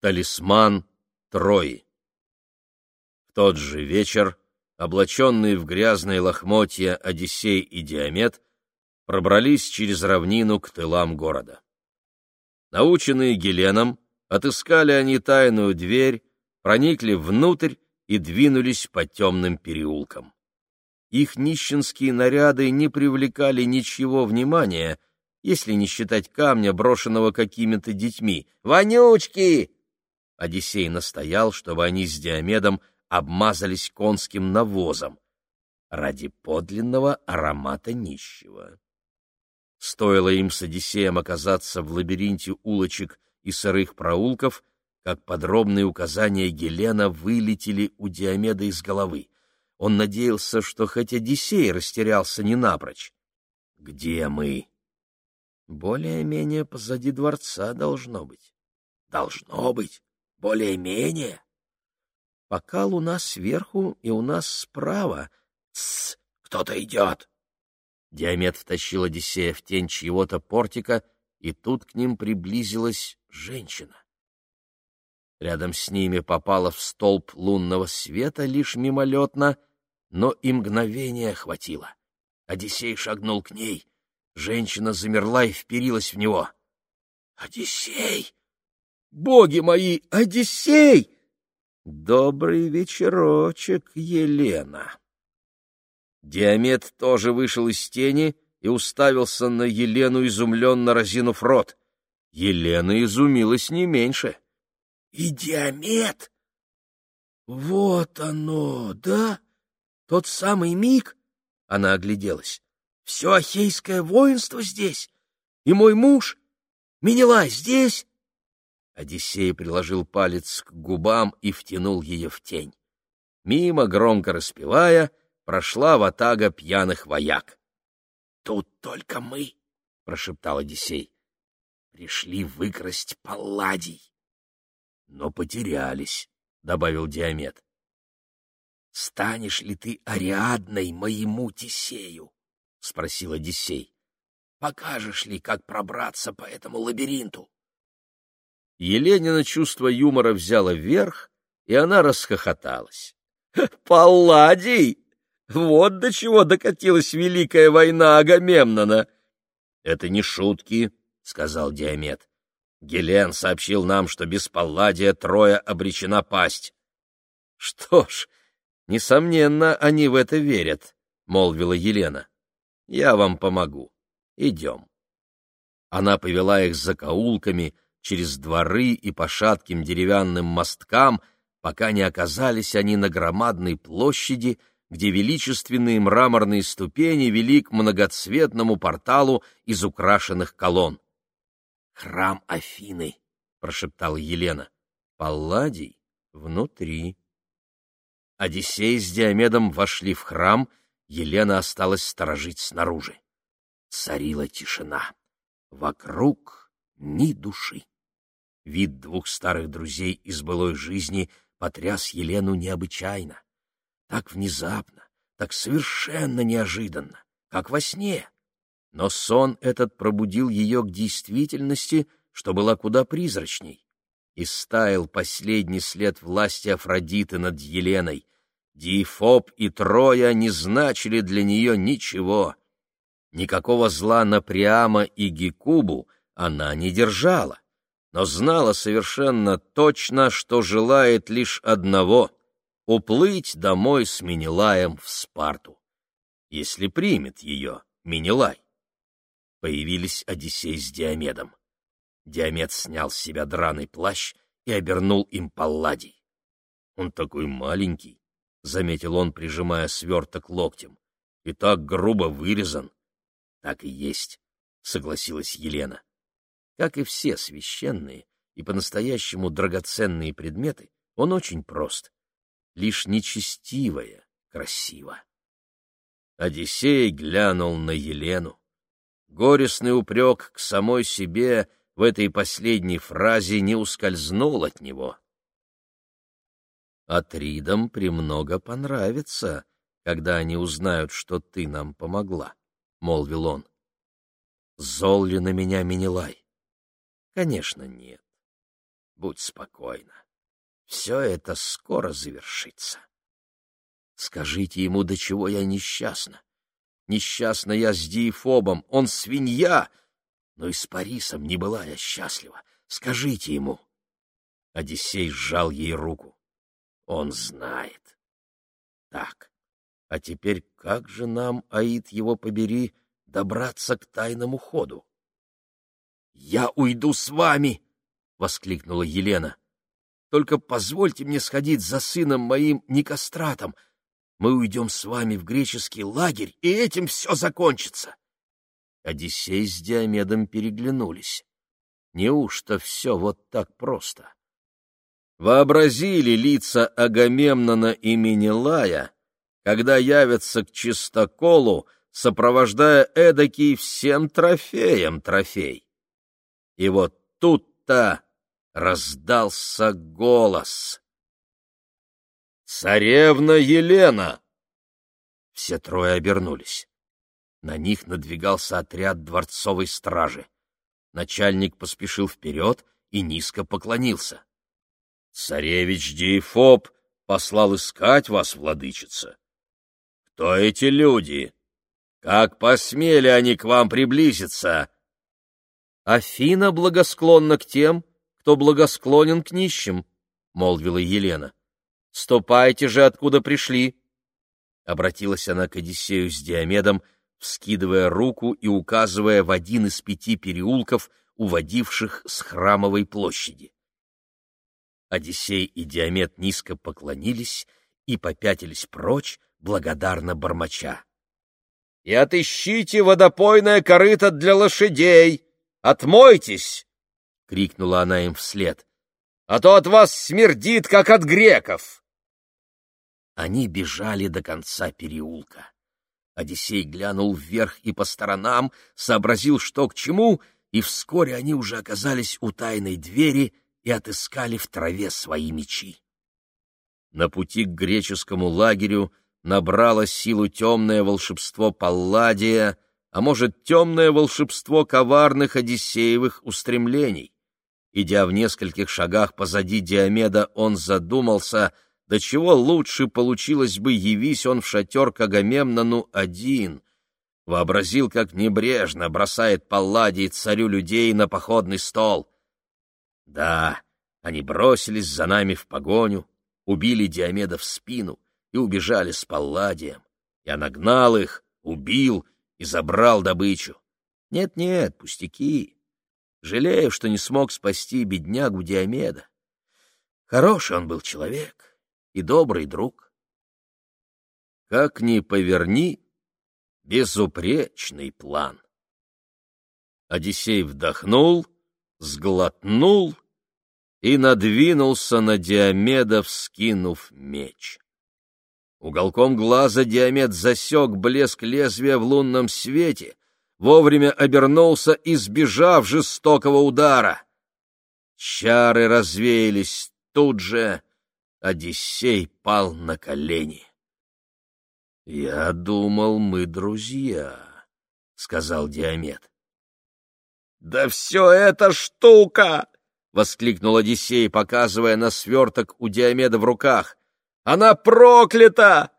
Талисман Трои. В тот же вечер, облаченные в грязные лохмотья Одиссей и Диамет, пробрались через равнину к тылам города. Наученные Геленом, отыскали они тайную дверь, проникли внутрь и двинулись по темным переулкам. Их нищенские наряды не привлекали ничего внимания, если не считать камня, брошенного какими-то детьми. «Вонючки!» Одиссей настоял, чтобы они с Диомедом обмазались конским навозом ради подлинного аромата нищего. Стоило им с Одиссеем оказаться в лабиринте улочек и сырых проулков, как подробные указания Гелена вылетели у Диомеда из головы. Он надеялся, что хоть Одиссей растерялся не напрочь. «Где мы?» «Более-менее позади дворца должно быть». «Должно быть? Более-менее?» «Пока луна сверху и у нас справа». «Тссс! Кто-то идет!» Диамет втащил Одиссея в тень чьего-то портика, и тут к ним приблизилась женщина. Рядом с ними попала в столб лунного света лишь мимолетно, но и мгновения хватило. Одиссей шагнул к ней. Женщина замерла и вперилась в него. «Одиссей! Боги мои, Одиссей!» «Добрый вечерочек, Елена!» Диамет тоже вышел из тени и уставился на Елену, изумленно разинув рот. Елена изумилась не меньше. — И Диамет? Вот оно, да? Тот самый миг? Она огляделась. Все ахейское воинство здесь? И мой муж? Менелай здесь? Одиссей приложил палец к губам и втянул ее в тень. Мимо, громко распевая, прошла ватага пьяных вояк. — Тут только мы, — прошептал Одиссей. — Пришли выкрасть палладий. — Но потерялись, — добавил Диамет. — Станешь ли ты Ариадной моему Тисею? — спросил Одиссей. — Покажешь ли, как пробраться по этому лабиринту? Еленина чувство юмора взяло верх, и она расхохоталась. — Палладий! Вот до чего докатилась великая война Агамемнона. — Это не шутки, — сказал Диамет. Гелен сообщил нам, что без Палладия Троя обречена пасть. — Что ж, несомненно, они в это верят, — молвила Елена. — Я вам помогу. Идем. Она повела их за каулками, через дворы и по шатким деревянным мосткам, пока не оказались они на громадной площади, где величественные мраморные ступени вели к многоцветному порталу из украшенных колонн. «Храм Афины», — прошептала Елена. «Палладий внутри». Одиссей с Диомедом вошли в храм, Елена осталась сторожить снаружи. Царила тишина. Вокруг ни души. Вид двух старых друзей из былой жизни потряс Елену необычайно так внезапно, так совершенно неожиданно, как во сне. Но сон этот пробудил ее к действительности, что была куда призрачней. И стаял последний след власти Афродиты над Еленой. Диефоб и Троя не значили для нее ничего. Никакого зла на Приама и Гекубу она не держала, но знала совершенно точно, что желает лишь одного — уплыть домой с Менелаем в Спарту, если примет ее Менелай. Появились Одиссей с Диомедом. Диомед снял с себя драный плащ и обернул им Палладий. Он такой маленький, — заметил он, прижимая сверток локтем, — и так грубо вырезан. — Так и есть, — согласилась Елена. Как и все священные и по-настоящему драгоценные предметы, он очень прост лишь нечестивое красиво. Одиссей глянул на Елену. Горестный упрек к самой себе в этой последней фразе не ускользнул от него. «Атридам премного понравится, когда они узнают, что ты нам помогла», — молвил он. «Зол ли на меня Менелай?» «Конечно, нет. будь спокойна. Все это скоро завершится. Скажите ему, до чего я несчастна. Несчастна я с Диефобом, он свинья, но и с Парисом не была я счастлива. Скажите ему. Одиссей сжал ей руку. Он знает. Так, а теперь как же нам, Аид его побери, добраться к тайному ходу? — Я уйду с вами! — воскликнула Елена. — Только позвольте мне сходить за сыном моим Никостратом. Мы уйдем с вами в греческий лагерь, и этим все закончится. Одиссей с Диомедом переглянулись. Неужто все вот так просто? Вообразили лица Агамемнона и Менелая, когда явятся к чистоколу, сопровождая эдакий всем трофеем трофей. И вот тут-то раздался голос. «Царевна Елена!» Все трое обернулись. На них надвигался отряд дворцовой стражи. Начальник поспешил вперед и низко поклонился. — Царевич Диефоб послал искать вас, владычица. — Кто эти люди? Как посмели они к вам приблизиться? — Афина благосклонна к тем, кто благосклонен к нищим, — молвила Елена. — Ступайте же, откуда пришли. Обратилась она к Одиссею с Диомедом, — вскидывая руку и указывая в один из пяти переулков, уводивших с храмовой площади. Одиссей и Диамет низко поклонились и попятились прочь, благодарно бормоча. — И отыщите водопойное корыто для лошадей! Отмойтесь! — крикнула она им вслед. — А то от вас смердит, как от греков! Они бежали до конца переулка. Одиссей глянул вверх и по сторонам, сообразил, что к чему, и вскоре они уже оказались у тайной двери и отыскали в траве свои мечи. На пути к греческому лагерю набрало силу темное волшебство Палладия, а может, темное волшебство коварных Одиссеевых устремлений. Идя в нескольких шагах позади Диомеда, он задумался — до чего лучше получилось бы, явись он в шатер к Агамемнону один. Вообразил, как небрежно бросает Палладий царю людей на походный стол. Да, они бросились за нами в погоню, убили Диомеда в спину и убежали с Палладием. Я нагнал их, убил и забрал добычу. Нет-нет, пустяки. Жалею, что не смог спасти беднягу Диомеда. Хороший он был человек и добрый друг. Как ни поверни, безупречный план. Одиссей вдохнул, сглотнул и надвинулся на Диомеда, вскинув меч. Уголком глаза Диомед засек блеск лезвия в лунном свете, вовремя обернулся, избежав жестокого удара. Чары развеялись тут же, Одиссей пал на колени. — Я думал, мы друзья, — сказал Диамет. — Да все это штука! — воскликнул Одиссей, показывая на сверток у Диомеда в руках. — Она проклята!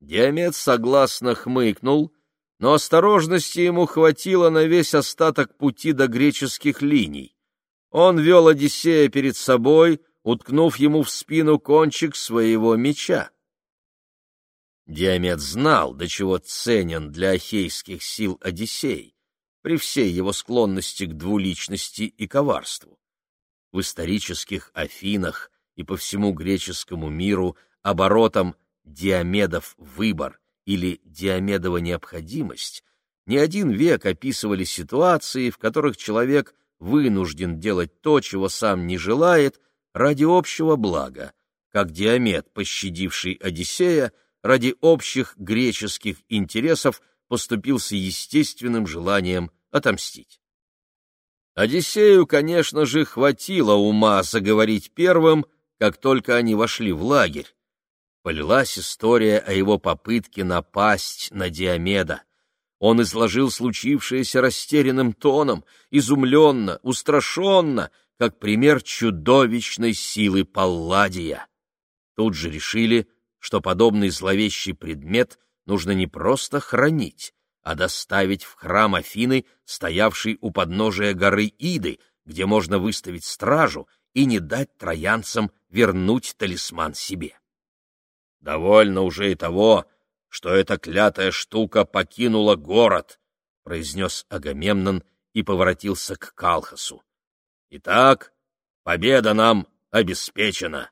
Диамет согласно хмыкнул, но осторожности ему хватило на весь остаток пути до греческих линий. Он вел Одиссея перед собой, уткнув ему в спину кончик своего меча. Диамет знал, до чего ценен для ахейских сил Одиссей, при всей его склонности к двуличности и коварству. В исторических Афинах и по всему греческому миру оборотом Диамедов выбор или Диамедова необходимость не один век описывали ситуации, в которых человек вынужден делать то, чего сам не желает, ради общего блага, как Диамет, пощадивший Одиссея, ради общих греческих интересов поступился естественным желанием отомстить. Одиссею, конечно же, хватило ума заговорить первым, как только они вошли в лагерь. Полилась история о его попытке напасть на Диомеда. Он изложил случившееся растерянным тоном, изумленно, устрашенно, как пример чудовищной силы Палладия. Тут же решили, что подобный зловещий предмет нужно не просто хранить, а доставить в храм Афины, стоявший у подножия горы Иды, где можно выставить стражу и не дать троянцам вернуть талисман себе. Довольно уже и того, что эта клятая штука покинула город, произнес Агамемнон и поворотился к Калхасу. Итак, победа нам обеспечена.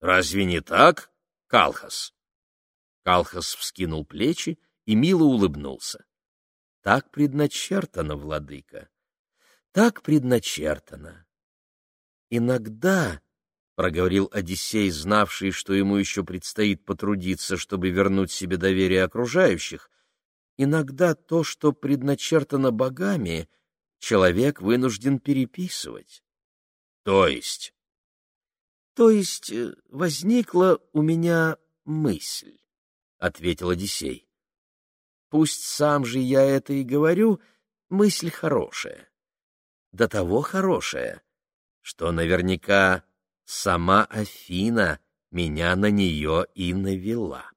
Разве не так, Калхас? Калхас вскинул плечи и мило улыбнулся. Так предначертано, владыка, так предначертано. Иногда, — проговорил Одиссей, знавший, что ему еще предстоит потрудиться, чтобы вернуть себе доверие окружающих, иногда то, что предначертано богами, человек вынужден переписывать. То есть? То есть э, возникла у меня мысль, — ответил Одиссей. Пусть сам же я это и говорю, мысль хорошая. До того хорошая, что наверняка сама Афина меня на нее и навела.